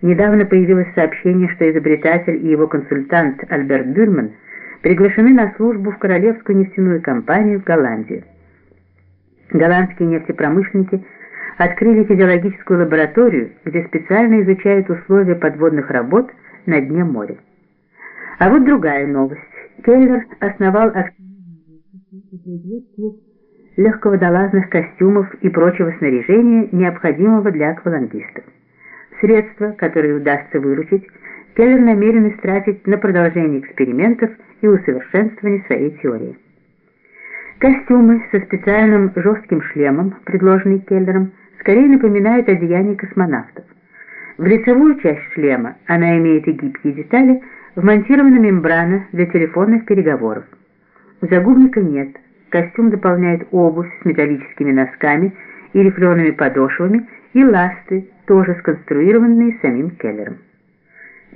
Недавно появилось сообщение, что изобретатель и его консультант Альберт Бюрман приглашены на службу в Королевскую нефтяную компанию в Голландию. Голландские нефтепромышленники открыли физиологическую лабораторию, где специально изучают условия подводных работ на дне моря. А вот другая новость. Келлер основал производству легководолазных костюмов и прочего снаряжения, необходимого для аквалангистов. Средства, которые удастся выручить, Келлер намерен истратить на продолжение экспериментов и усовершенствование своей теории. Костюмы со специальным жестким шлемом, предложенные Келлером, скорее напоминают одеяние космонавтов. В лицевую часть шлема она имеет и гибкие детали, вмонтирована мембрана для телефонных переговоров. Загубника нет, костюм дополняет обувь с металлическими носками и рифлеными подошвами и ласты, тоже сконструированные самим Келлером.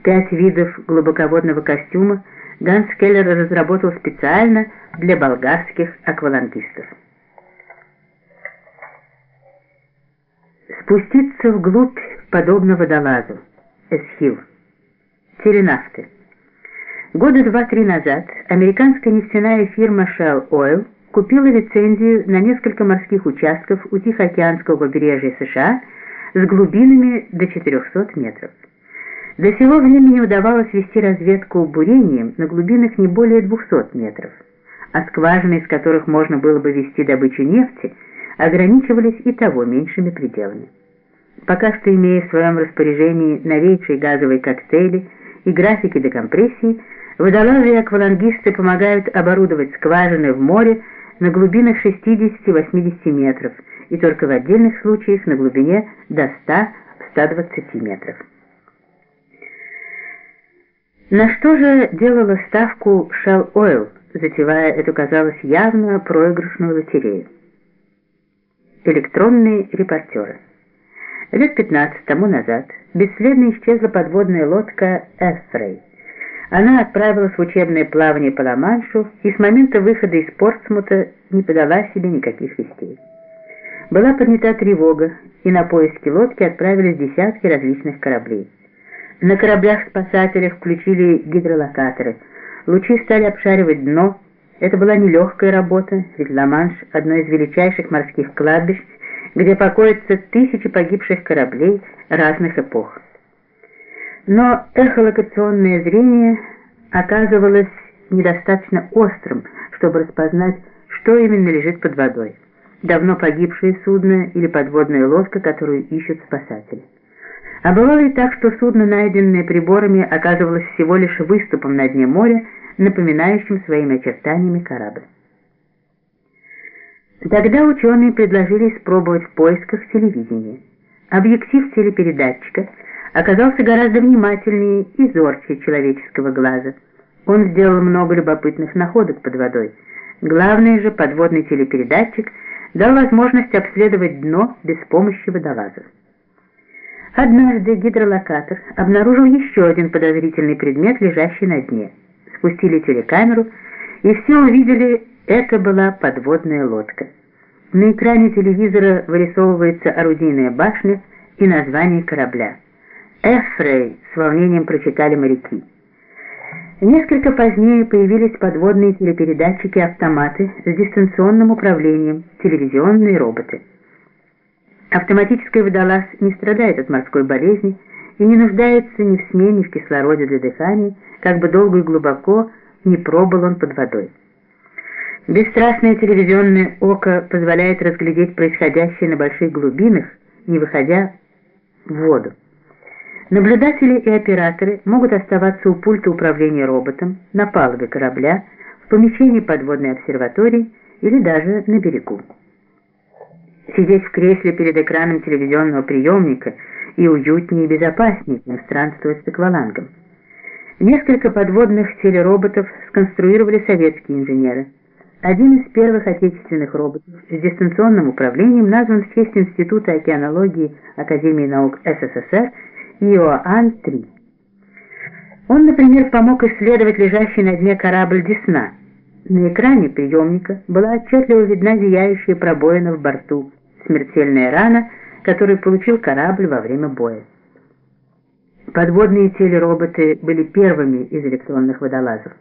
Пять видов глубоководного костюма Ганс Келлер разработал специально для болгарских аквалангистов. Спуститься вглубь подобно водолазу. Эсхил. Теленавты. Года два-три назад американская нефтяная фирма Shell Oil купила лицензию на несколько морских участков у Тихоокеанского побережья США с глубинами до 400 метров. До сего времени удавалось вести разведку бурением на глубинах не более 200 метров, а скважины, из которых можно было бы вести добычу нефти, ограничивались и того меньшими пределами. Пока что имея в своем распоряжении новейшие газовые коктейли и графики декомпрессии, водолазы и аквалангисты помогают оборудовать скважины в море на глубинах 60-80 метров и только в отдельных случаях на глубине до 100-120 метров. На что же делала ставку Shell Oil, затевая эту, казалось, явно проигрышную лотерею? Электронные репортеры. Лет 15 тому назад бесследно исчезла подводная лодка «Эфрей». Она отправилась в учебное плавание по Ла-Маншу и с момента выхода из Портсмута не подала себе никаких вестей. Была поднята тревога, и на поиски лодки отправились десятки различных кораблей. На кораблях-спасателях включили гидролокаторы. Лучи стали обшаривать дно. Это была нелегкая работа, ведь Ла-Манш – одно из величайших морских кладбищ, где покоятся тысячи погибших кораблей разных эпох. Но эхолокационное зрение оказывалось недостаточно острым, чтобы распознать, что именно лежит под водой. Давно погибшее судно или подводная лодка, которую ищут спасатели. А бывало и так, что судно, найденное приборами, оказывалось всего лишь выступом на дне моря, напоминающим своими очертаниями корабль. Тогда ученые предложили испробовать в поисках телевидения. Объектив телепередатчика оказался гораздо внимательнее и зорче человеческого глаза. Он сделал много любопытных находок под водой. Главное же, подводный телепередатчик дал возможность обследовать дно без помощи водолазов. Однажды гидролокатор обнаружил еще один подозрительный предмет, лежащий на дне. Спустили телекамеру, и все увидели, это была подводная лодка. На экране телевизора вырисовывается орудийная башня и название корабля. «Эфрей» с волнением прочитали моряки. Несколько позднее появились подводные телепередатчики-автоматы с дистанционным управлением, телевизионные роботы. Автоматический водолаз не страдает от морской болезни и не нуждается ни в смене, ни в кислороде для дыхания, как бы долго и глубоко не пробыл он под водой. Бесстрастное телевизионное око позволяет разглядеть происходящее на больших глубинах, не выходя в воду. Наблюдатели и операторы могут оставаться у пульта управления роботом, на палубе корабля, в помещении подводной обсерватории или даже на берегу. Сидеть в кресле перед экраном телевизионного приемника и уютнее и безопаснее, чем странствовать с аквалангом. Несколько подводных телероботов сконструировали советские инженеры. Один из первых отечественных роботов с дистанционным управлением назван в честь Института океанологии Академии наук СССР Иоанн-3. Он, например, помог исследовать лежащий на дне корабль «Десна», на экране приемника была отчетливо видна зияющая пробоина в борту, смертельная рана, которую получил корабль во время боя. Подводные телероботы были первыми из электронных водолазов.